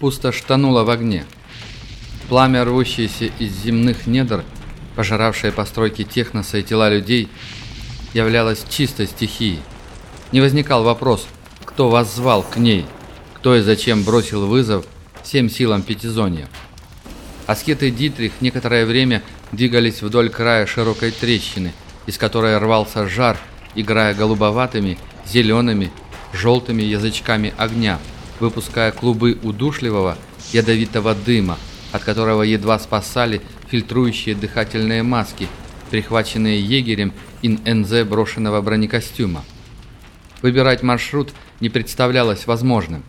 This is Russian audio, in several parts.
Пустошь тонула в огне. Пламя, рвущееся из земных недр, пожиравшее постройки техноса и тела людей, являлось чистой стихией. Не возникал вопрос, кто вас звал к ней, кто и зачем бросил вызов всем силам Пятизонья. Аскет и Дитрих некоторое время двигались вдоль края широкой трещины, из которой рвался жар, играя голубоватыми, зелеными, желтыми язычками огня, выпуская клубы удушливого, ядовитого дыма, от которого едва спасали фильтрующие дыхательные маски, прихваченные егерем ин НЗ брошенного бронекостюма. Выбирать маршрут не представлялось возможным.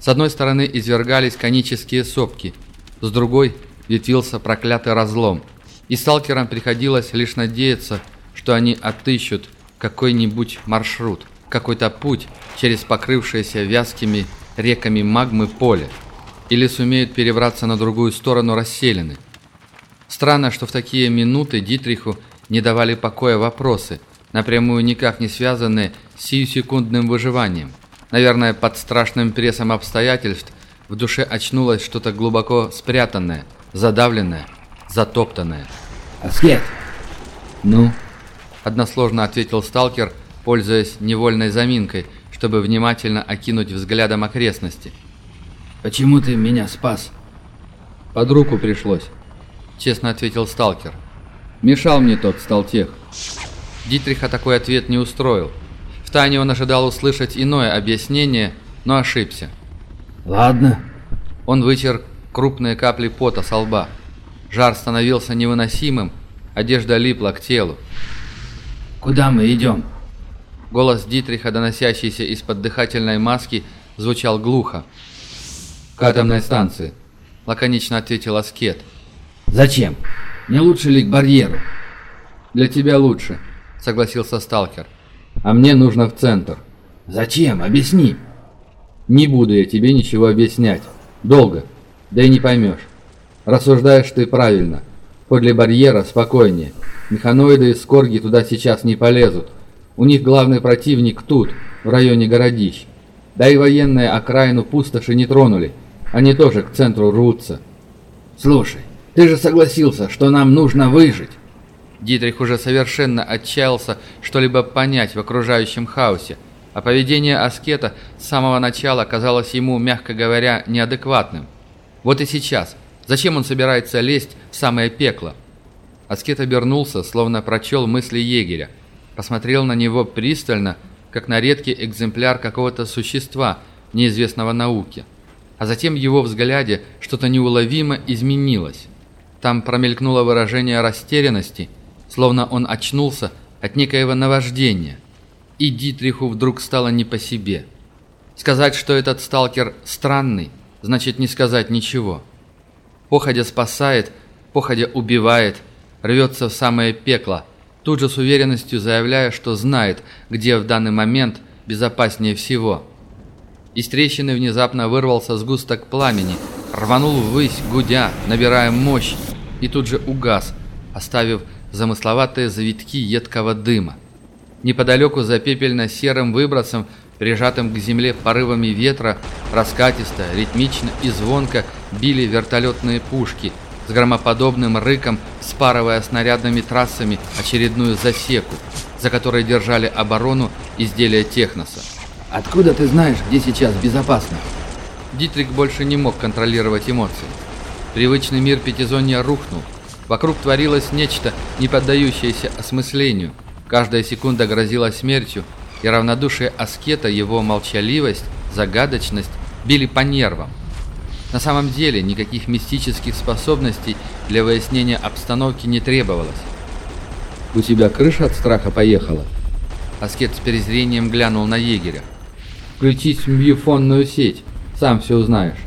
С одной стороны извергались конические сопки, с другой ветвился проклятый разлом, и сталкерам приходилось лишь надеяться, что они отыщут какой-нибудь маршрут, какой-то путь через покрывшееся вязкими реками магмы поле, или сумеют перебраться на другую сторону расселены. Странно, что в такие минуты Дитриху не давали покоя вопросы, напрямую никак не связанные с сиюсекундным выживанием. Наверное, под страшным прессом обстоятельств в душе очнулось что-то глубоко спрятанное, задавленное, затоптанное. «Аскет!» «Ну?» – односложно ответил сталкер, пользуясь невольной заминкой, чтобы внимательно окинуть взглядом окрестности. «Почему ты меня спас?» «Под руку пришлось», – честно ответил сталкер. «Мешал мне тот сталтех». Дитриха такой ответ не устроил. Втайне он ожидал услышать иное объяснение, но ошибся. «Ладно». Он вытер крупные капли пота со лба. Жар становился невыносимым, одежда липла к телу. «Куда мы идем?» Голос Дитриха, доносящийся из-под дыхательной маски, звучал глухо. «К атомной станции», — лаконично ответил Аскет. «Зачем? Не лучше ли к барьеру?» «Для тебя лучше», — согласился сталкер. «А мне нужно в центр». «Зачем? Объясни». «Не буду я тебе ничего объяснять. Долго. Да и не поймешь. Рассуждаешь ты правильно. Подле барьера спокойнее. Механоиды и скорги туда сейчас не полезут. У них главный противник тут, в районе городищ. Да и военные окраину пустоши не тронули. Они тоже к центру рвутся. Слушай, ты же согласился, что нам нужно выжить. Дитрих уже совершенно отчаялся что-либо понять в окружающем хаосе, а поведение аскета с самого начала казалось ему, мягко говоря, неадекватным. Вот и сейчас. Зачем он собирается лезть в самое пекло? Аскет обернулся, словно прочел мысли егеря. Посмотрел на него пристально, как на редкий экземпляр какого-то существа, неизвестного науке. А затем в его взгляде что-то неуловимо изменилось. Там промелькнуло выражение растерянности – словно он очнулся от некоего наваждения. И Дитриху вдруг стало не по себе. Сказать, что этот сталкер странный, значит не сказать ничего. Походя спасает, походя убивает, рвется в самое пекло, тут же с уверенностью заявляя, что знает, где в данный момент безопаснее всего. Из трещины внезапно вырвался сгусток пламени, рванул ввысь, гудя, набирая мощь, и тут же угас, оставив замысловатые завитки едкого дыма. Неподалеку за пепельно-серым выбросом, прижатым к земле порывами ветра, раскатисто, ритмично и звонко били вертолетные пушки, с громоподобным рыком спарывая снарядными трассами очередную засеку, за которой держали оборону изделия Техноса. «Откуда ты знаешь, где сейчас безопасно?» Дитрик больше не мог контролировать эмоции. Привычный мир Пятизонья рухнул, Вокруг творилось нечто, не поддающееся осмыслению. Каждая секунда грозила смертью, и равнодушие аскета, его молчаливость, загадочность били по нервам. На самом деле никаких мистических способностей для выяснения обстановки не требовалось. «У тебя крыша от страха поехала?» Аскет с перезрением глянул на егеря. «Включись в мьюфонную сеть, сам все узнаешь».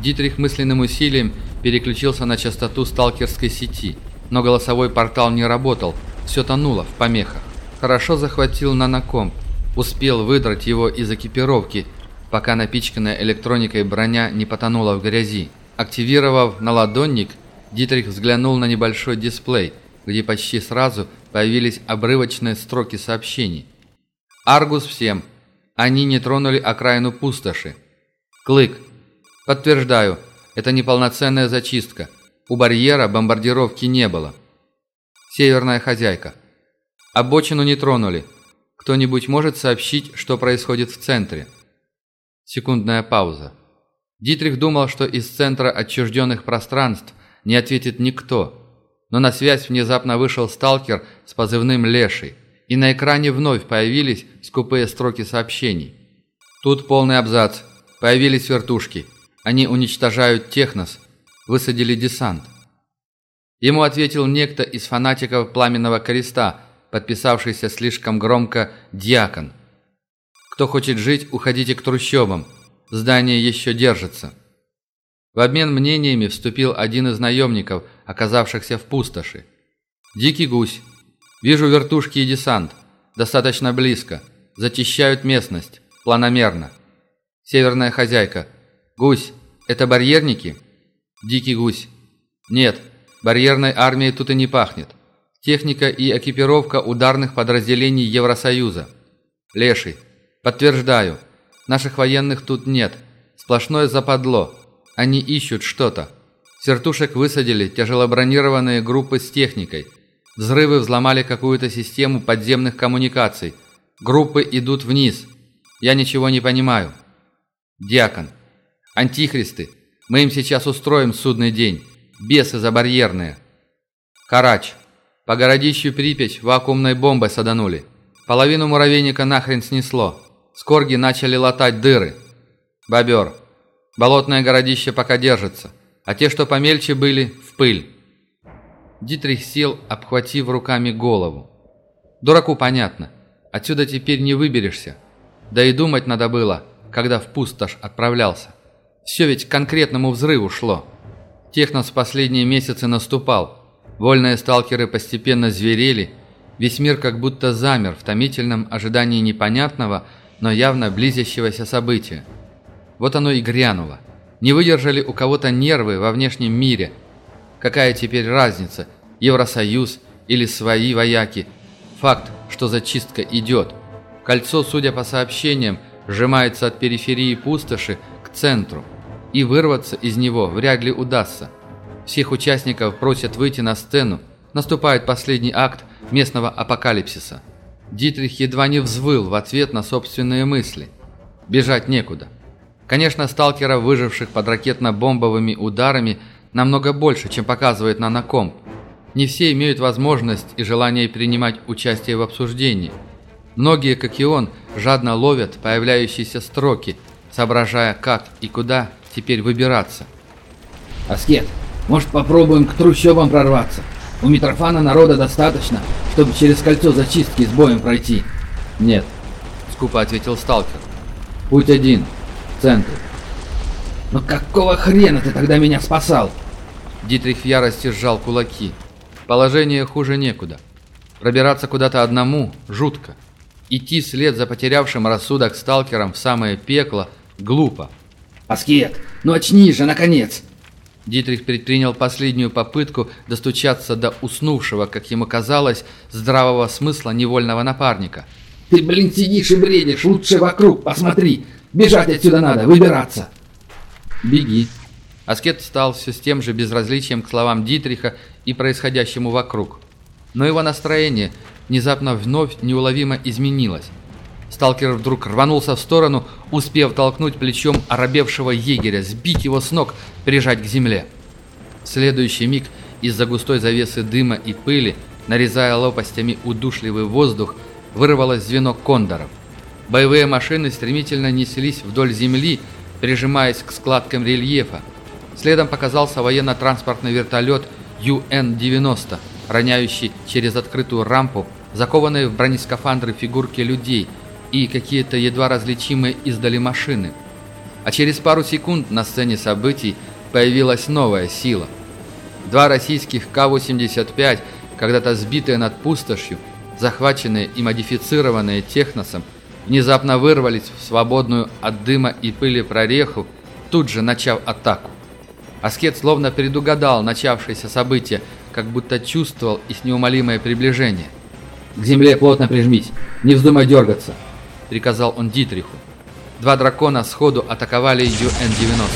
Дитрих мысленным усилием переключился на частоту сталкерской сети, но голосовой портал не работал, все тонуло в помехах. Хорошо захватил нанокомп, успел выдрать его из экипировки, пока напичканная электроникой броня не потонула в грязи. Активировав наладонник, Дитрих взглянул на небольшой дисплей, где почти сразу появились обрывочные строки сообщений. «Аргус всем. Они не тронули окраину пустоши. Клык. Подтверждаю, это неполноценная зачистка. У барьера бомбардировки не было. Северная хозяйка. Обочину не тронули. Кто-нибудь может сообщить, что происходит в центре? Секундная пауза. Дитрих думал, что из центра отчужденных пространств не ответит никто. Но на связь внезапно вышел сталкер с позывным «Леший», и на экране вновь появились скупые строки сообщений. Тут полный абзац. Появились вертушки. Они уничтожают Технос. Высадили десант. Ему ответил некто из фанатиков Пламенного Креста, подписавшийся слишком громко «Дьякон». «Кто хочет жить, уходите к трущобам. Здание еще держится». В обмен мнениями вступил один из наемников, оказавшихся в пустоши. «Дикий гусь. Вижу вертушки и десант. Достаточно близко. Зачищают местность. Планомерно. Северная хозяйка. Гусь, это барьерники? Дикий гусь. Нет, барьерной армией тут и не пахнет. Техника и экипировка ударных подразделений Евросоюза. Леший. Подтверждаю. Наших военных тут нет. Сплошное западло. Они ищут что-то. Сертушек высадили тяжелобронированные группы с техникой. Взрывы взломали какую-то систему подземных коммуникаций. Группы идут вниз. Я ничего не понимаю. Диакон. Антихристы. Мы им сейчас устроим судный день. Бесы забарьерные. Карач. По городищу Припять вакуумной бомбой саданули. Половину муравейника нахрен снесло. Скорги начали латать дыры. Бобер. Болотное городище пока держится. А те, что помельче были, в пыль. Дитрих сел, обхватив руками голову. Дураку понятно. Отсюда теперь не выберешься. Да и думать надо было, когда в пустошь отправлялся. Все ведь к конкретному взрыву шло. Технос в последние месяцы наступал. Вольные сталкеры постепенно зверели. Весь мир как будто замер в томительном ожидании непонятного, но явно близящегося события. Вот оно и грянуло. Не выдержали у кого-то нервы во внешнем мире. Какая теперь разница, Евросоюз или свои вояки? Факт, что зачистка идет. Кольцо, судя по сообщениям, сжимается от периферии пустоши к центру и вырваться из него вряд ли удастся. Всех участников просят выйти на сцену, наступает последний акт местного апокалипсиса. Дитрих едва не взвыл в ответ на собственные мысли. Бежать некуда. Конечно, сталкеров, выживших под ракетно-бомбовыми ударами, намного больше, чем показывает нанокомп. Не все имеют возможность и желание принимать участие в обсуждении. Многие, как и он, жадно ловят появляющиеся строки, соображая, как и куда теперь выбираться. «Аскет, может попробуем к трущобам прорваться? У Митрофана народа достаточно, чтобы через кольцо зачистки с боем пройти». «Нет», — скупо ответил сталкер. «Путь один, центр». «Но какого хрена ты тогда меня спасал?» Дитрих в ярости сжал кулаки. Положение хуже некуда. Пробираться куда-то одному жутко. Идти вслед за потерявшим рассудок сталкером в самое пекло глупо. «Аскет, ну очнись же, наконец!» Дитрих предпринял последнюю попытку достучаться до уснувшего, как ему казалось, здравого смысла невольного напарника. «Ты, блин, сидишь и бредишь, лучше вокруг посмотри! Бежать отсюда надо, выбираться!» «Беги!» Аскет стал все с тем же безразличием к словам Дитриха и происходящему вокруг. Но его настроение внезапно вновь неуловимо изменилось. Сталкер вдруг рванулся в сторону, успев толкнуть плечом оробевшего егеря, сбить его с ног, прижать к земле. В следующий миг из-за густой завесы дыма и пыли, нарезая лопастями удушливый воздух, вырвалось звено кондоров. Боевые машины стремительно неслись вдоль земли, прижимаясь к складкам рельефа. Следом показался военно-транспортный вертолет UN-90, роняющий через открытую рампу закованные в бронескафандры фигурки людей и какие-то едва различимые издали машины. А через пару секунд на сцене событий появилась новая сила. Два российских К-85, когда-то сбитые над пустошью, захваченные и модифицированные техносом, внезапно вырвались в свободную от дыма и пыли прореху, тут же начав атаку. Аскет словно предугадал начавшееся событие, как будто чувствовал их неумолимое приближение. «К земле плотно прижмись, не вздумай дергаться», — приказал он Дитриху. Два дракона сходу атаковали UN-90.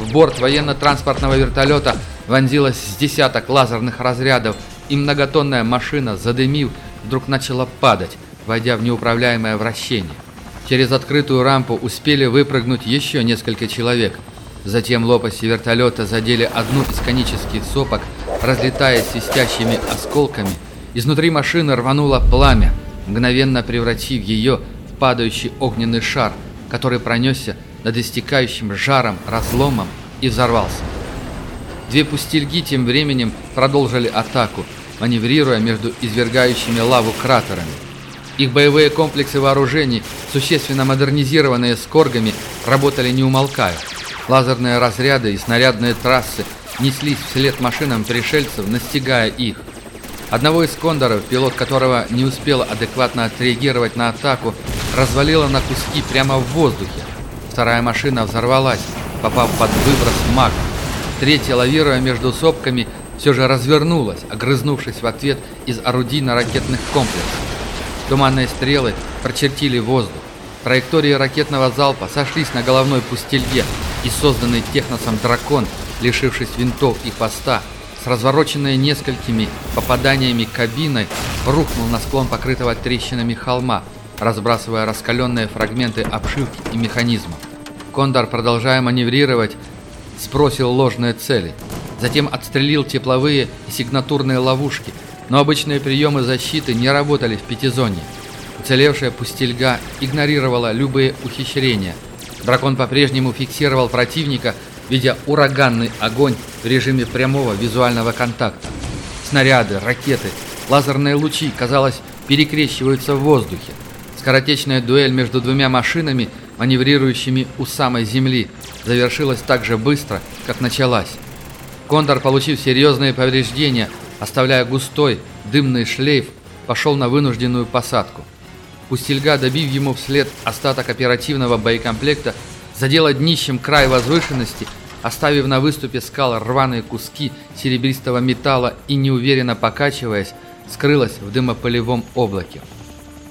В борт военно-транспортного вертолета вонзилось с десяток лазерных разрядов, и многотонная машина, задымив, вдруг начала падать, войдя в неуправляемое вращение. Через открытую рампу успели выпрыгнуть еще несколько человек. Затем лопасти вертолета задели одну из конических сопок, разлетаясь свистящими осколками. Изнутри машины рвануло пламя, мгновенно превратив ее падающий огненный шар, который пронесся над истекающим жаром разломом и взорвался. Две пустельги тем временем продолжили атаку, маневрируя между извергающими лаву кратерами. Их боевые комплексы вооружений, существенно модернизированные скоргами, работали не умолкая. Лазерные разряды и снарядные трассы неслись вслед машинам пришельцев, настигая их. Одного из кондоров, пилот которого не успел адекватно отреагировать на атаку, развалило на куски прямо в воздухе. Вторая машина взорвалась, попав под выброс маг. Третья, лавируя между сопками, все же развернулась, огрызнувшись в ответ из орудийно-ракетных комплексов. Туманные стрелы прочертили воздух. Траектории ракетного залпа сошлись на головной пустелье, и созданный техносом дракон, лишившись винтов и поста, с развороченной несколькими попаданиями кабиной, рухнул на склон покрытого трещинами холма, разбрасывая раскаленные фрагменты обшивки и механизмов. Кондор, продолжая маневрировать, сбросил ложные цели. Затем отстрелил тепловые и сигнатурные ловушки, но обычные приемы защиты не работали в пятизонье. Уцелевшая пустельга игнорировала любые ухищрения. Дракон по-прежнему фиксировал противника, видя ураганный огонь в режиме прямого визуального контакта. Снаряды, ракеты, лазерные лучи, казалось, перекрещиваются в воздухе. Скоротечная дуэль между двумя машинами, маневрирующими у самой земли, завершилась так же быстро, как началась. Кондор, получив серьезные повреждения, оставляя густой, дымный шлейф, пошел на вынужденную посадку. Пустельга, добив ему вслед остаток оперативного боекомплекта, задела днищем край возвышенности, оставив на выступе скал рваные куски серебристого металла и, неуверенно покачиваясь, скрылась в дымопылевом облаке.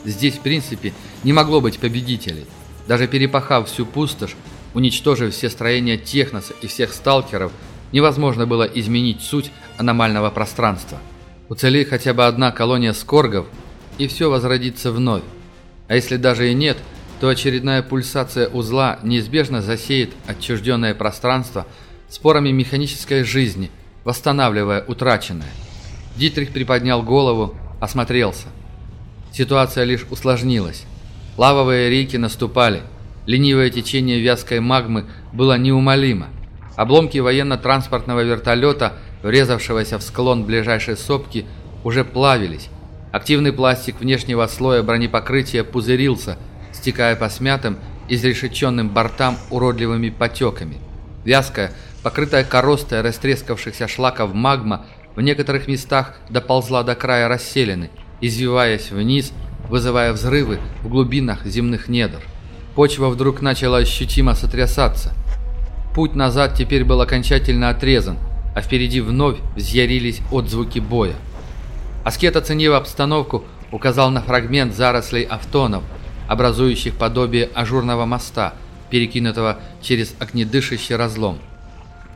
Здесь, в принципе, не могло быть победителей. Даже перепахав всю пустошь, уничтожив все строения Техноса и всех сталкеров, невозможно было изменить суть аномального пространства. Уцелей хотя бы одна колония скоргов, и все возродится вновь. А если даже и нет, то очередная пульсация узла неизбежно засеет отчужденное пространство спорами механической жизни, восстанавливая утраченное. Дитрих приподнял голову, осмотрелся. Ситуация лишь усложнилась. Лавовые реки наступали. Ленивое течение вязкой магмы было неумолимо. Обломки военно-транспортного вертолета, врезавшегося в склон ближайшей сопки, уже плавились. Активный пластик внешнего слоя бронепокрытия пузырился, стекая по смятым, изрешеченным бортам уродливыми потеками. Вязкая, покрытая коростой растрескавшихся шлаков магма, в некоторых местах доползла до края расселены – извиваясь вниз, вызывая взрывы в глубинах земных недр. Почва вдруг начала ощутимо сотрясаться. Путь назад теперь был окончательно отрезан, а впереди вновь взъярились отзвуки боя. Аскет, оценив обстановку, указал на фрагмент зарослей автонов, образующих подобие ажурного моста, перекинутого через огнедышащий разлом.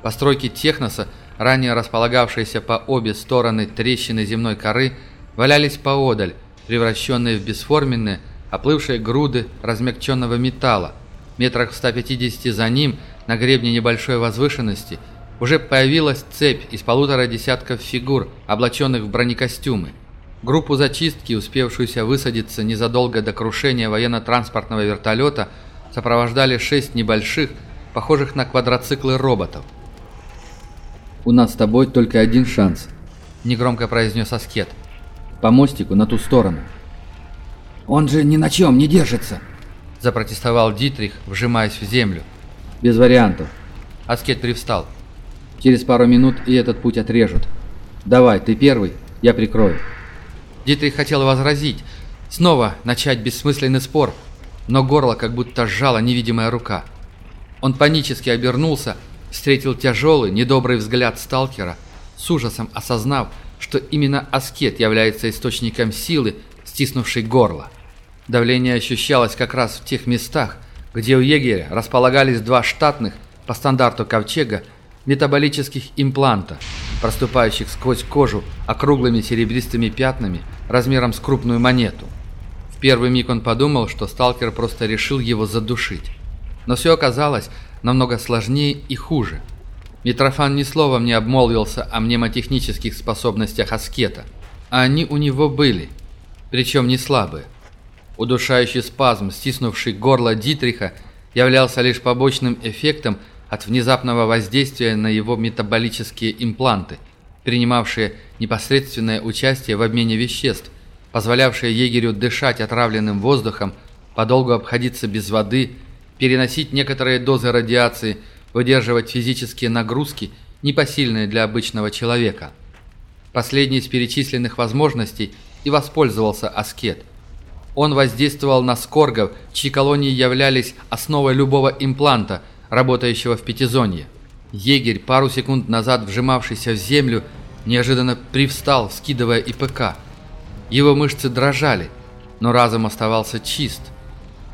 Постройки Техноса, ранее располагавшиеся по обе стороны трещины земной коры, валялись поодаль, превращенные в бесформенные, оплывшие груды размягченного металла. Метрах в 150 за ним, на гребне небольшой возвышенности, уже появилась цепь из полутора десятков фигур, облаченных в бронекостюмы. Группу зачистки, успевшуюся высадиться незадолго до крушения военно-транспортного вертолета, сопровождали шесть небольших, похожих на квадроциклы роботов. «У нас с тобой только один шанс», — негромко произнес Аскет по мостику на ту сторону. «Он же ни на чем не держится!» – запротестовал Дитрих, вжимаясь в землю. «Без вариантов». Аскет привстал. «Через пару минут и этот путь отрежут. Давай, ты первый, я прикрою». Дитрих хотел возразить, снова начать бессмысленный спор, но горло как будто сжала невидимая рука. Он панически обернулся, встретил тяжелый, недобрый взгляд сталкера, с ужасом осознав, что именно аскет является источником силы, стиснувшей горло. Давление ощущалось как раз в тех местах, где у егеря располагались два штатных по стандарту ковчега, метаболических импланта, проступающих сквозь кожу округлыми серебристыми пятнами размером с крупную монету. В первый миг он подумал, что сталкер просто решил его задушить. Но все оказалось намного сложнее и хуже. Митрофан ни словом не обмолвился о мнемотехнических способностях аскета, а они у него были, причем не слабые. Удушающий спазм, стиснувший горло Дитриха, являлся лишь побочным эффектом от внезапного воздействия на его метаболические импланты, принимавшие непосредственное участие в обмене веществ, позволявшие егерю дышать отравленным воздухом, подолгу обходиться без воды, переносить некоторые дозы радиации, выдерживать физические нагрузки, непосильные для обычного человека. Последний из перечисленных возможностей и воспользовался аскет – он воздействовал на скоргов, чьи колонии являлись основой любого импланта, работающего в пятизонье. Егерь, пару секунд назад вжимавшийся в землю, неожиданно привстал, скидывая ИПК. Его мышцы дрожали, но разум оставался чист.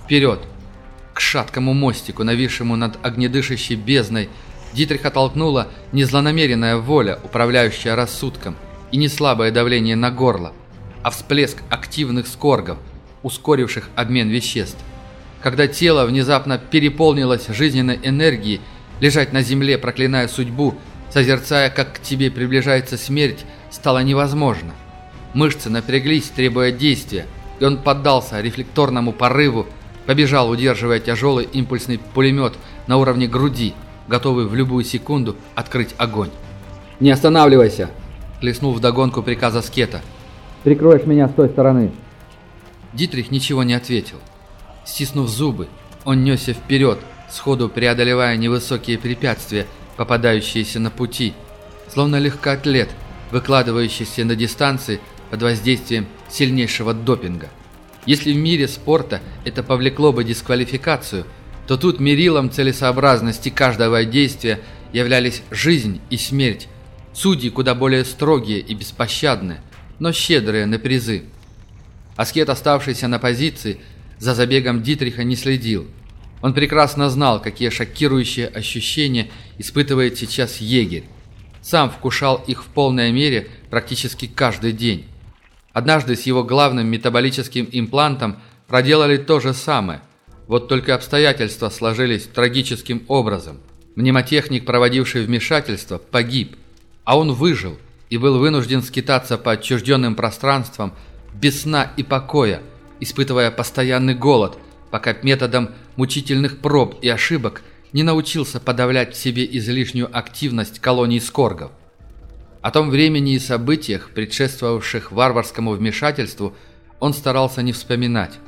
Вперед! К шаткому мостику, нависшему над огнедышащей бездной, Дитриха толкнула не злонамеренная воля, управляющая рассудком, и не слабое давление на горло, а всплеск активных скоргов – ускоривших обмен веществ. Когда тело внезапно переполнилось жизненной энергией, лежать на земле, проклиная судьбу, созерцая, как к тебе приближается смерть, стало невозможно. Мышцы напряглись, требуя действия, и он поддался рефлекторному порыву, побежал, удерживая тяжелый импульсный пулемет на уровне груди, готовый в любую секунду открыть огонь. «Не останавливайся!» – хлестнул вдогонку приказа Скета. «Прикроешь меня с той стороны!» Дитрих ничего не ответил. Стиснув зубы, он несся вперед, сходу преодолевая невысокие препятствия, попадающиеся на пути, словно легкоатлет, выкладывающийся на дистанции под воздействием сильнейшего допинга. Если в мире спорта это повлекло бы дисквалификацию, то тут мерилом целесообразности каждого действия являлись жизнь и смерть, судьи куда более строгие и беспощадные, но щедрые на призы. Аскет, оставшийся на позиции, за забегом Дитриха не следил. Он прекрасно знал, какие шокирующие ощущения испытывает сейчас егерь. Сам вкушал их в полной мере практически каждый день. Однажды с его главным метаболическим имплантом проделали то же самое. Вот только обстоятельства сложились трагическим образом. Мнемотехник, проводивший вмешательство, погиб, а он выжил и был вынужден скитаться по отчужденным пространствам, без сна и покоя, испытывая постоянный голод, пока методом мучительных проб и ошибок не научился подавлять в себе излишнюю активность колоний скоргов. О том времени и событиях, предшествовавших варварскому вмешательству, он старался не вспоминать.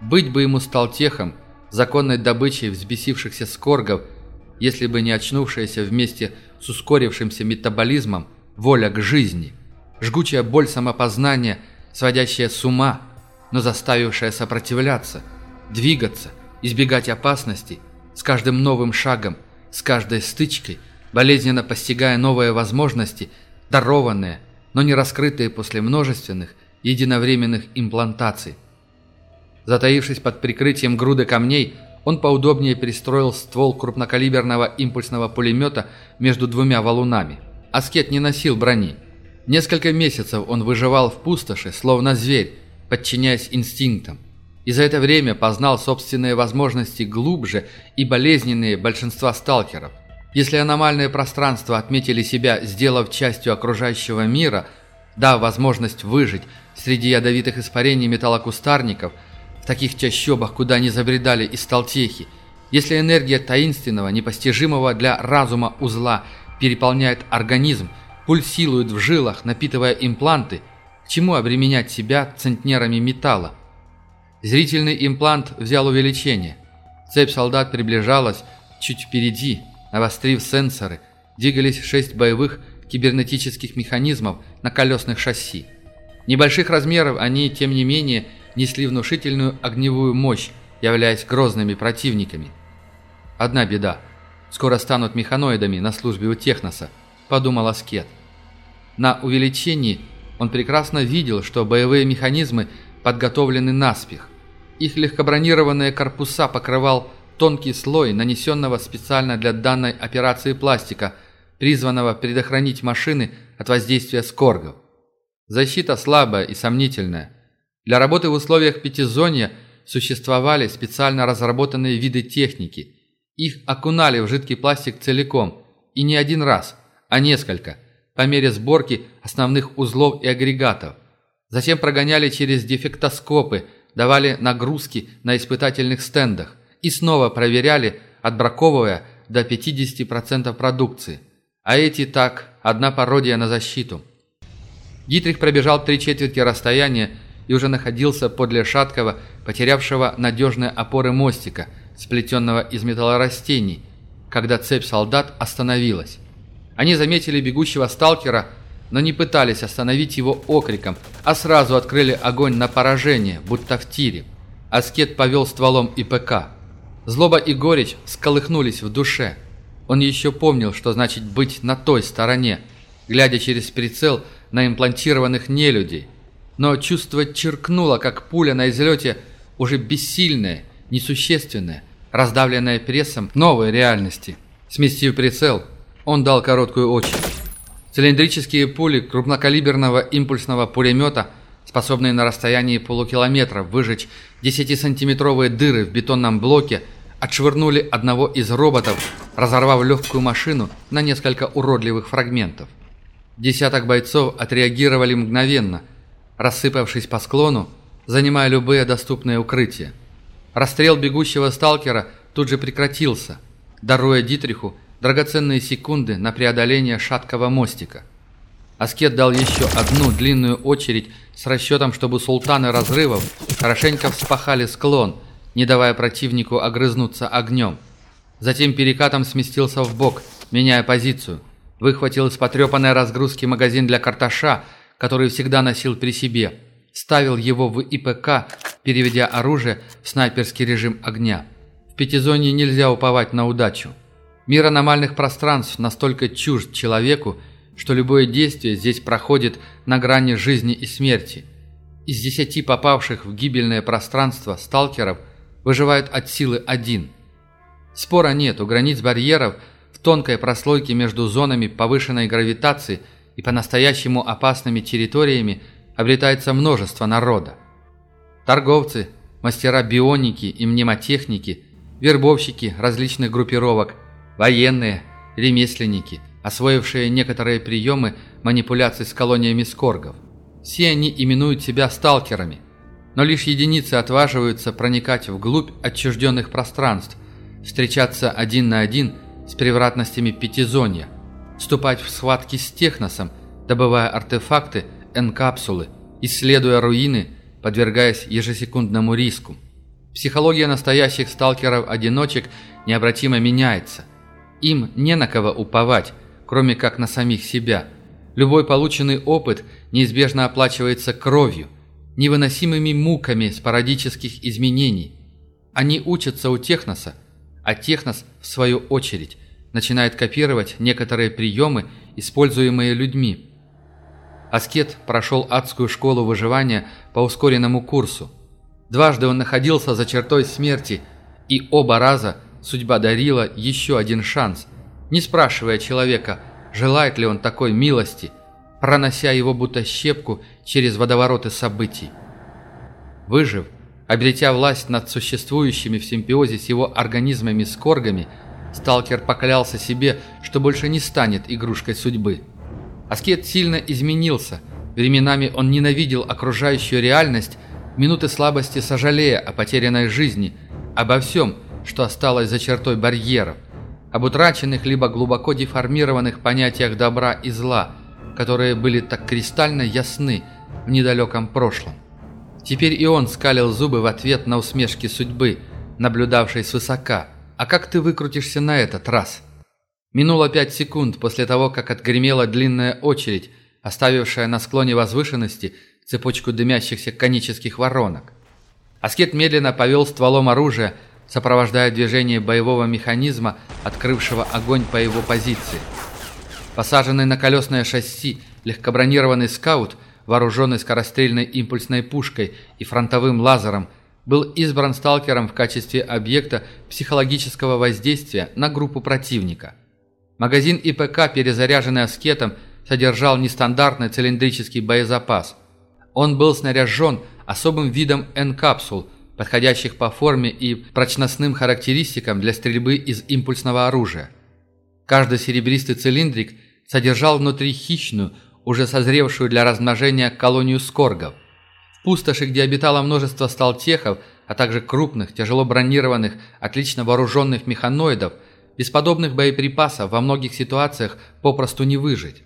Быть бы ему стал техом, законной добычей взбесившихся скоргов, если бы не очнувшаяся вместе с ускорившимся метаболизмом воля к жизни, жгучая боль самопознания – сводящая с ума, но заставившая сопротивляться, двигаться, избегать опасностей, с каждым новым шагом, с каждой стычкой, болезненно постигая новые возможности, дарованные, но не раскрытые после множественных единовременных имплантаций. Затаившись под прикрытием груды камней, он поудобнее перестроил ствол крупнокалиберного импульсного пулемета между двумя валунами. Аскет не носил брони – Несколько месяцев он выживал в пустоши, словно зверь, подчиняясь инстинктам. И за это время познал собственные возможности глубже и болезненные большинства сталкеров. Если аномальные пространства отметили себя, сделав частью окружающего мира, дав возможность выжить среди ядовитых испарений металлокустарников, в таких чащобах, куда не забредали и сталтехи, если энергия таинственного, непостижимого для разума узла переполняет организм, пульсирует в жилах, напитывая импланты, чему обременять себя центнерами металла? Зрительный имплант взял увеличение. Цепь солдат приближалась чуть впереди, навострив сенсоры, двигались шесть боевых кибернетических механизмов на колесных шасси. Небольших размеров они, тем не менее, несли внушительную огневую мощь, являясь грозными противниками. Одна беда. Скоро станут механоидами на службе у Техноса, подумал Аскет. На увеличении он прекрасно видел, что боевые механизмы подготовлены наспех. Их легкобронированные корпуса покрывал тонкий слой нанесенного специально для данной операции пластика, призванного предохранить машины от воздействия скоргов. Защита слабая и сомнительная. Для работы в условиях пятизонья существовали специально разработанные виды техники. Их окунали в жидкий пластик целиком, и не один раз, а несколько, по мере сборки основных узлов и агрегатов. Затем прогоняли через дефектоскопы, давали нагрузки на испытательных стендах и снова проверяли, отбраковывая до 50% продукции. А эти так, одна пародия на защиту. Дитрих пробежал три четверти расстояния и уже находился подле шаткого, потерявшего надежные опоры мостика, сплетенного из металлорастений, когда цепь солдат остановилась. Они заметили бегущего сталкера, но не пытались остановить его окриком, а сразу открыли огонь на поражение, будто в тире. Аскет повел стволом ИПК. Злоба и горечь сколыхнулись в душе. Он еще помнил, что значит быть на той стороне, глядя через прицел – на имплантированных нелюдей. Но чувство черкнуло, как пуля на излете, уже бессильное, несущественное, раздавленное прессом новой реальности. Сместив прицел, он дал короткую очередь. Цилиндрические пули крупнокалиберного импульсного пулемета, способные на расстоянии полукилометра выжечь 10-сантиметровые дыры в бетонном блоке, отшвырнули одного из роботов, разорвав легкую машину на несколько уродливых фрагментов. Десяток бойцов отреагировали мгновенно, рассыпавшись по склону, занимая любые доступные укрытия. Расстрел бегущего сталкера тут же прекратился, даруя Дитриху драгоценные секунды на преодоление шаткого мостика. Аскет дал еще одну длинную очередь с расчетом, чтобы султаны разрывов хорошенько вспахали склон, не давая противнику огрызнуться огнем. Затем перекатом сместился в бок, меняя позицию. Выхватил из потрепанной разгрузки магазин для карташа, который всегда носил при себе. Ставил его в ИПК, переведя оружие в снайперский режим огня. В пятизоне нельзя уповать на удачу. Мир аномальных пространств настолько чужд человеку, что любое действие здесь проходит на грани жизни и смерти. Из десяти попавших в гибельное пространство сталкеров выживает от силы один. Спора нет, у границ барьеров – в тонкой прослойке между зонами повышенной гравитации и по-настоящему опасными территориями обретается множество народа. Торговцы, мастера бионики и мнемотехники, вербовщики различных группировок, военные, ремесленники, освоившие некоторые приемы манипуляций с колониями скоргов. Все они именуют себя сталкерами, но лишь единицы отваживаются проникать вглубь отчужденных пространств, встречаться один на один – с превратностями пятизонья, вступать в схватки с техносом, добывая артефакты, энкапсулы, исследуя руины, подвергаясь ежесекундному риску. Психология настоящих сталкеров-одиночек необратимо меняется. Им не на кого уповать, кроме как на самих себя. Любой полученный опыт неизбежно оплачивается кровью, невыносимыми муками спорадических изменений. Они учатся у техноса, а Технос, в свою очередь, начинает копировать некоторые приемы, используемые людьми. Аскет прошел адскую школу выживания по ускоренному курсу. Дважды он находился за чертой смерти, и оба раза судьба дарила еще один шанс, не спрашивая человека, желает ли он такой милости, пронося его будто щепку через водовороты событий. Выжив, Обретя власть над существующими в симбиозе с его организмами скоргами, сталкер поклялся себе, что больше не станет игрушкой судьбы. Аскет сильно изменился. Временами он ненавидел окружающую реальность, минуты слабости сожалея о потерянной жизни, обо всем, что осталось за чертой барьеров, об утраченных либо глубоко деформированных понятиях добра и зла, которые были так кристально ясны в недалеком прошлом. Теперь и он скалил зубы в ответ на усмешки судьбы, наблюдавшей свысока. «А как ты выкрутишься на этот раз?» Минуло пять секунд после того, как отгремела длинная очередь, оставившая на склоне возвышенности цепочку дымящихся конических воронок. Аскет медленно повел стволом оружия, сопровождая движение боевого механизма, открывшего огонь по его позиции. Посаженный на колесное шасси легкобронированный скаут – вооруженный скорострельной импульсной пушкой и фронтовым лазером, был избран сталкером в качестве объекта психологического воздействия на группу противника. Магазин ИПК, перезаряженный аскетом, содержал нестандартный цилиндрический боезапас. Он был снаряжен особым видом N-капсул, подходящих по форме и прочностным характеристикам для стрельбы из импульсного оружия. Каждый серебристый цилиндрик содержал внутри хищную, уже созревшую для размножения колонию скоргов – в пустоши, где обитало множество сталтехов, а также крупных, тяжело бронированных, отлично вооруженных механоидов, без подобных боеприпасов во многих ситуациях попросту не выжить.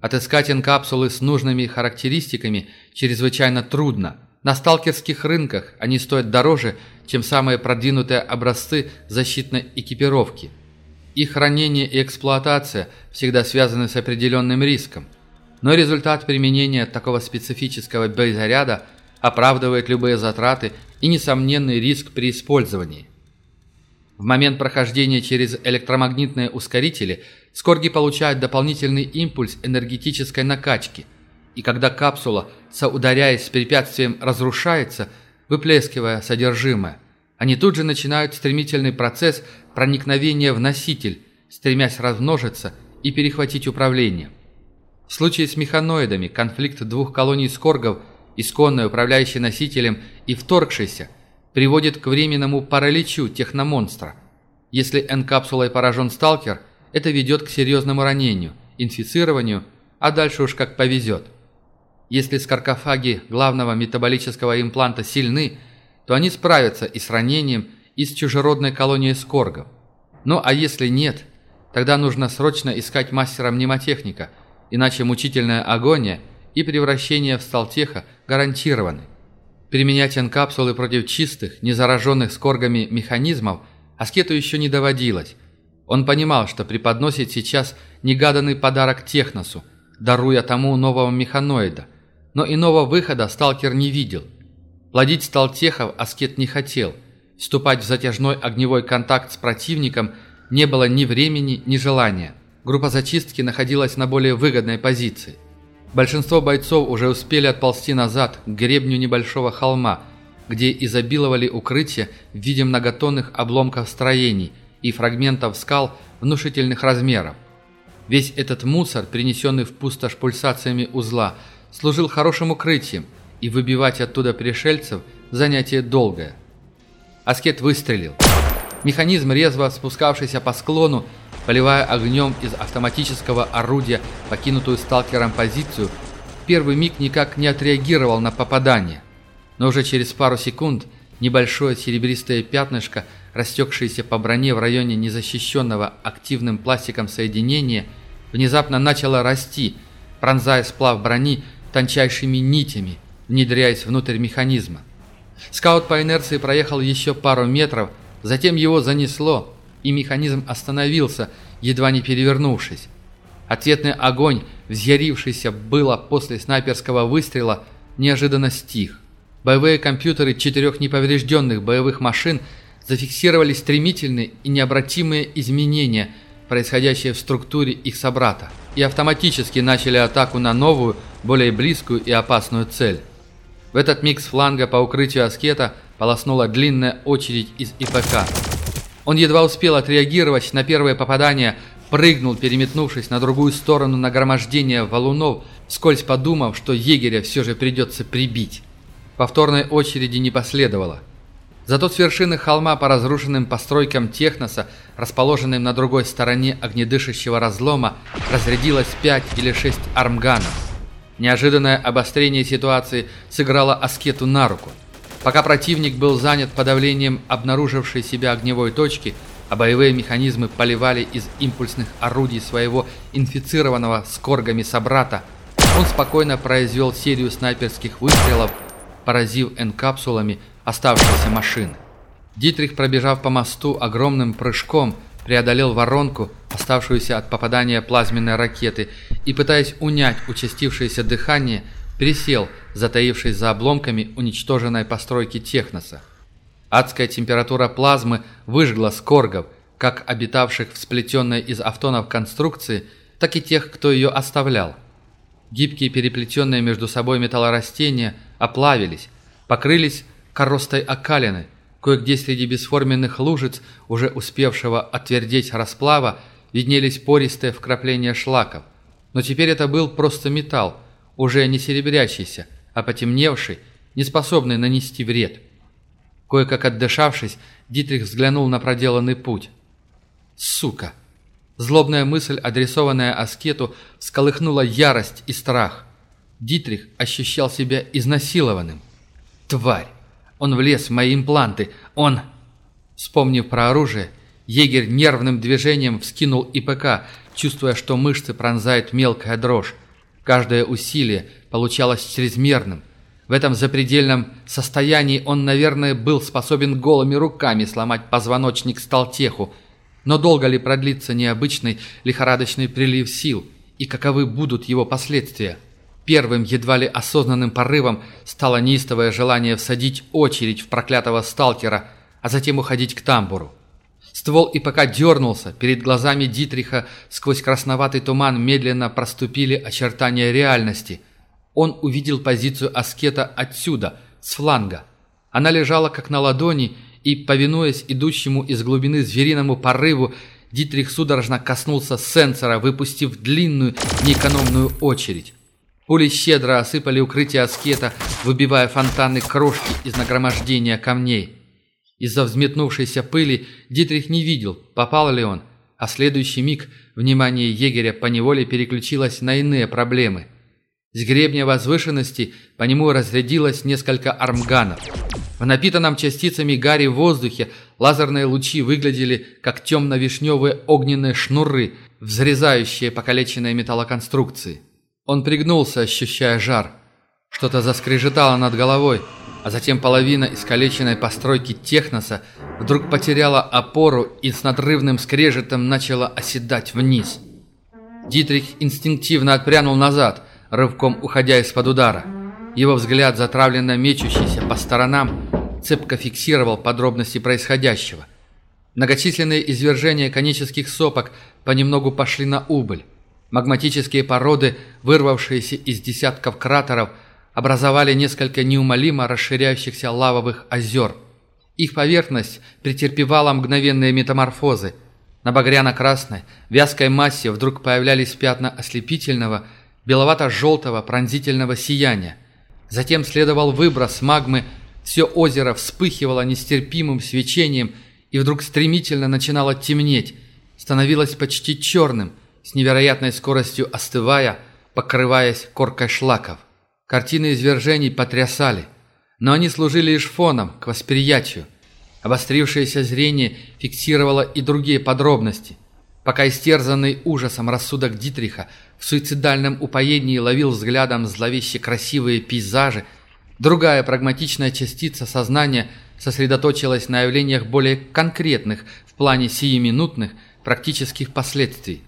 Отыскать инкапсулы с нужными характеристиками чрезвычайно трудно. На сталкерских рынках они стоят дороже, чем самые продвинутые образцы защитной экипировки. Их хранение и эксплуатация всегда связаны с определенным риском – но результат применения такого специфического боезаряда оправдывает любые затраты и несомненный риск при использовании. В момент прохождения через электромагнитные ускорители скорги получают дополнительный импульс энергетической накачки, и когда капсула, соударяясь с препятствием, разрушается, выплескивая содержимое, они тут же начинают стремительный процесс проникновения в носитель, стремясь размножиться и перехватить управление – в случае с механоидами конфликт двух колоний скоргов, исконно управляющий носителем и вторгшийся, приводит к временному параличу техномонстра. Если N-капсулой поражен сталкер, это ведет к серьезному ранению, инфицированию, а дальше уж как повезет. Если саркофаги главного метаболического импланта сильны, то они справятся и с ранением, и с чужеродной колонией скоргов. Ну а если нет, тогда нужно срочно искать мастера мнемотехника – иначе мучительная агония и превращение в сталтеха гарантированы. Применять энкапсулы против чистых, незараженных скоргами механизмов аскету еще не доводилось. Он понимал, что преподносит сейчас негаданный подарок Техносу, даруя тому нового механоида, но иного выхода сталкер не видел. Плодить сталтехов аскет не хотел, вступать в затяжной огневой контакт с противником не было ни времени, ни желания – Группа зачистки находилась на более выгодной позиции. Большинство бойцов уже успели отползти назад к гребню небольшого холма, где изобиловали укрытия в виде многотонных обломков строений и фрагментов скал внушительных размеров. Весь этот мусор, принесенный в пустошь пульсациями узла, служил хорошим укрытием, и выбивать оттуда пришельцев – занятие долгое. Аскет выстрелил. Механизм, резво спускавшийся по склону, поливая огнем из автоматического орудия покинутую сталкером позицию, первый миг никак не отреагировал на попадание. Но уже через пару секунд небольшое серебристое пятнышко, растекшееся по броне в районе незащищенного активным пластиком соединения, внезапно начало расти, пронзая сплав брони тончайшими нитями, внедряясь внутрь механизма. Скаут по инерции проехал еще пару метров, затем его занесло, и механизм остановился, едва не перевернувшись. Ответный огонь, взъярившийся было после снайперского выстрела, неожиданно стих. Боевые компьютеры четырех неповрежденных боевых машин зафиксировали стремительные и необратимые изменения, происходящие в структуре их собрата, и автоматически начали атаку на новую, более близкую и опасную цель. В этот миг с фланга по укрытию аскета полоснула длинная очередь из ИПК. Он едва успел отреагировать на первое попадание, прыгнул, переметнувшись на другую сторону нагромождения валунов, скользь подумав, что егеря все же придется прибить. Повторной очереди не последовало. Зато с вершины холма по разрушенным постройкам Техноса, расположенным на другой стороне огнедышащего разлома, разрядилось пять или шесть армганов. Неожиданное обострение ситуации сыграло Аскету на руку. Пока противник был занят подавлением обнаружившей себя огневой точки, а боевые механизмы поливали из импульсных орудий своего инфицированного скоргами собрата, он спокойно произвел серию снайперских выстрелов, поразив энкапсулами оставшиеся машины. Дитрих, пробежав по мосту огромным прыжком, преодолел воронку, оставшуюся от попадания плазменной ракеты, и, пытаясь унять участившееся дыхание, пересел, затаившись за обломками уничтоженной постройки Техноса. Адская температура плазмы выжгла скоргов, как обитавших в сплетенной из автонов конструкции, так и тех, кто ее оставлял. Гибкие переплетенные между собой металлорастения оплавились, покрылись коростой окалины. Кое-где среди бесформенных лужиц, уже успевшего отвердеть расплава, виднелись пористые вкрапления шлаков. Но теперь это был просто металл, уже не серебрящийся, а потемневший, не способный нанести вред. Кое-как отдышавшись, Дитрих взглянул на проделанный путь. «Сука!» Злобная мысль, адресованная аскету, всколыхнула ярость и страх. Дитрих ощущал себя изнасилованным. «Тварь! Он влез в мои импланты! Он...» Вспомнив про оружие, егерь нервным движением вскинул ИПК, чувствуя, что мышцы пронзает мелкая дрожь. Каждое усилие получалось чрезмерным. В этом запредельном состоянии он, наверное, был способен голыми руками сломать позвоночник Сталтеху, но долго ли продлится необычный лихорадочный прилив сил, и каковы будут его последствия? Первым, едва ли осознанным порывом стало неистовое желание всадить очередь в проклятого сталкера, а затем уходить к тамбуру. Ствол и пока дернулся, перед глазами Дитриха сквозь красноватый туман медленно проступили очертания реальности. Он увидел позицию аскета отсюда, с фланга. Она лежала как на ладони, и, повинуясь идущему из глубины звериному порыву, Дитрих судорожно коснулся сенсора, выпустив длинную, неэкономную очередь. Пули щедро осыпали укрытие аскета, выбивая фонтаны крошки из нагромождения камней. Из-за взметнувшейся пыли Дитрих не видел, попал ли он, а следующий миг внимание егеря поневоле переключилось на иные проблемы. С гребня возвышенности по нему разрядилось несколько армганов – в напитанном частицами гари воздухе лазерные лучи выглядели как темно-вишневые огненные шнуры, взрезающие покалеченные металлоконструкции. Он пригнулся, ощущая жар. Что-то заскрежетало над головой, а затем половина искалеченной постройки Техноса вдруг потеряла опору и с надрывным скрежетом начала оседать вниз. Дитрих инстинктивно отпрянул назад, рывком уходя из-под удара. Его взгляд, затравленно мечущийся по сторонам, цепко фиксировал подробности происходящего. Многочисленные извержения конических сопок понемногу пошли на убыль. Магматические породы, вырвавшиеся из десятков кратеров, образовали несколько неумолимо расширяющихся лавовых озер. Их поверхность претерпевала мгновенные метаморфозы. На багряно-красной, вязкой массе вдруг появлялись пятна ослепительного, беловато-желтого пронзительного сияния. Затем следовал выброс магмы все озеро вспыхивало нестерпимым свечением и вдруг стремительно начинало темнеть, становилось почти черным, с невероятной скоростью остывая, покрываясь коркой шлаков. Картины извержений потрясали, но они служили лишь фоном к восприятию. Обострившееся зрение фиксировало и другие подробности. Пока истерзанный ужасом рассудок Дитриха в суицидальном упоении ловил взглядом зловеще красивые пейзажи, Другая прагматичная частица сознания сосредоточилась на явлениях более конкретных в плане сиюминутных практических последствий.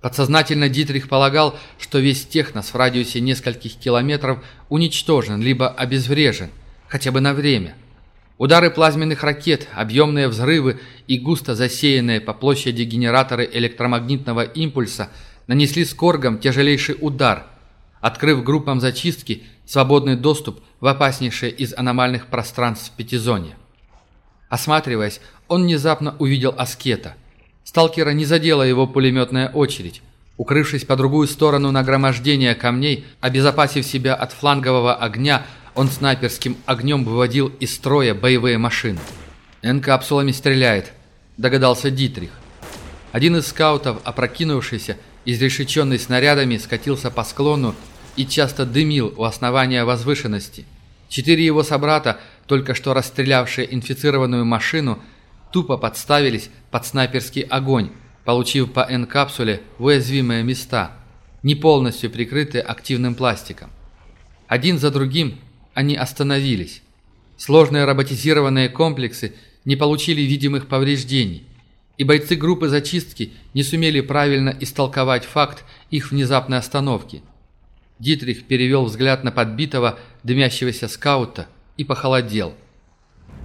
Подсознательно Дитрих полагал, что весь технос в радиусе нескольких километров уничтожен либо обезврежен, хотя бы на время. Удары плазменных ракет, объемные взрывы и густо засеянные по площади генераторы электромагнитного импульса нанесли скоргам тяжелейший удар, открыв группам зачистки свободный доступ в опаснейшее из аномальных пространств в Пятизоне. Осматриваясь, он внезапно увидел аскета. Сталкера не задела его пулеметная очередь. Укрывшись по другую сторону нагромождения камней, обезопасив себя от флангового огня, он снайперским огнем выводил из строя боевые машины. «Н-капсулами стреляет», – догадался Дитрих. Один из скаутов, опрокинувшийся, изрешеченный снарядами, скатился по склону и часто дымил у основания возвышенности. Четыре его собрата, только что расстрелявшие инфицированную машину, тупо подставились под снайперский огонь, получив по N-капсуле в уязвимые места, не полностью прикрытые активным пластиком. Один за другим они остановились. Сложные роботизированные комплексы не получили видимых повреждений, и бойцы группы зачистки не сумели правильно истолковать факт их внезапной остановки – Дитрих перевел взгляд на подбитого, дымящегося скаута и похолодел.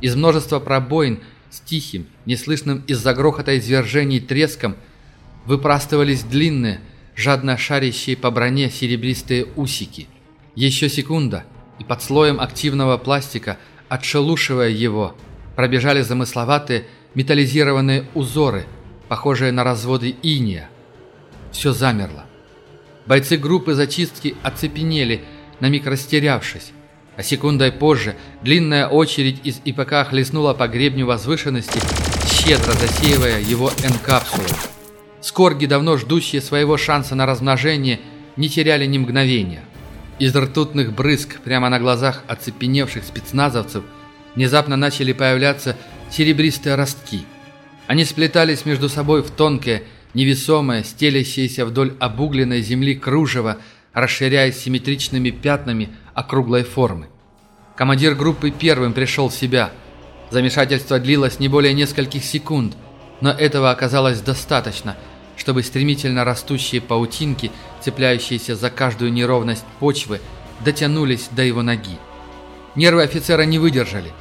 Из множества пробоин с тихим, неслышным из-за грохота извержений треском выпрастывались длинные, жадно шарящие по броне серебристые усики. Еще секунда, и под слоем активного пластика отшелушивая его, пробежали замысловатые металлизированные узоры, похожие на разводы иния. Все замерло. Бойцы группы зачистки оцепенели, на миг растерявшись. А секундой позже длинная очередь из ИПК хлестнула по гребню возвышенности, щедро засеивая его энкапсулой. Скорги, давно ждущие своего шанса на размножение, не теряли ни мгновения. Из ртутных брызг прямо на глазах оцепеневших спецназовцев внезапно начали появляться серебристые ростки. Они сплетались между собой в тонкое, невесомое, стелящееся вдоль обугленной земли кружево, расширяясь симметричными пятнами округлой формы. Командир группы первым пришел в себя. Замешательство длилось не более нескольких секунд, но этого оказалось достаточно, чтобы стремительно растущие паутинки, цепляющиеся за каждую неровность почвы, дотянулись до его ноги. Нервы офицера не выдержали.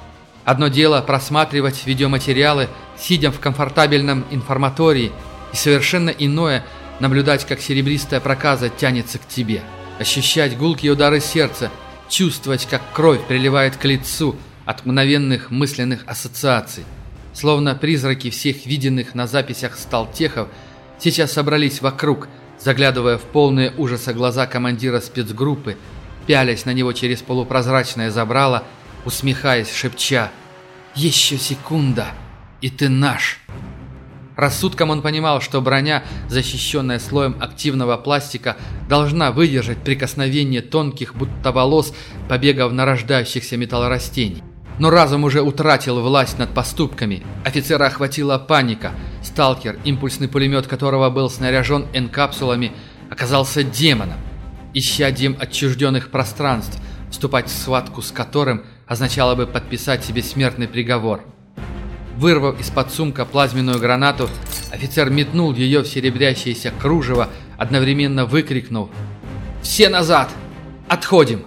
Одно дело просматривать видеоматериалы, сидя в комфортабельном информатории, и совершенно иное – наблюдать, как серебристая проказа тянется к тебе, ощущать гулкие удары сердца, чувствовать, как кровь приливает к лицу от мгновенных мысленных ассоциаций. Словно призраки всех виденных на записях сталтехов сейчас собрались вокруг, заглядывая в полные ужаса глаза командира спецгруппы, пялясь на него через полупрозрачное забрало, усмехаясь, шепча «Еще секунда, и ты наш!» Рассудком он понимал, что броня, защищенная слоем активного пластика, должна выдержать прикосновение тонких, будто волос, побегов нарождающихся металлорастений. Но разум уже утратил власть над поступками. Офицера охватила паника. Сталкер, импульсный пулемет которого был снаряжен энкапсулами, оказался демоном. Исчадием отчужденных пространств, вступать в схватку с которым означало бы подписать себе смертный приговор. Вырвав из-под сумка плазменную гранату, офицер метнул ее в серебрящееся кружево, одновременно выкрикнув «Все назад! Отходим!»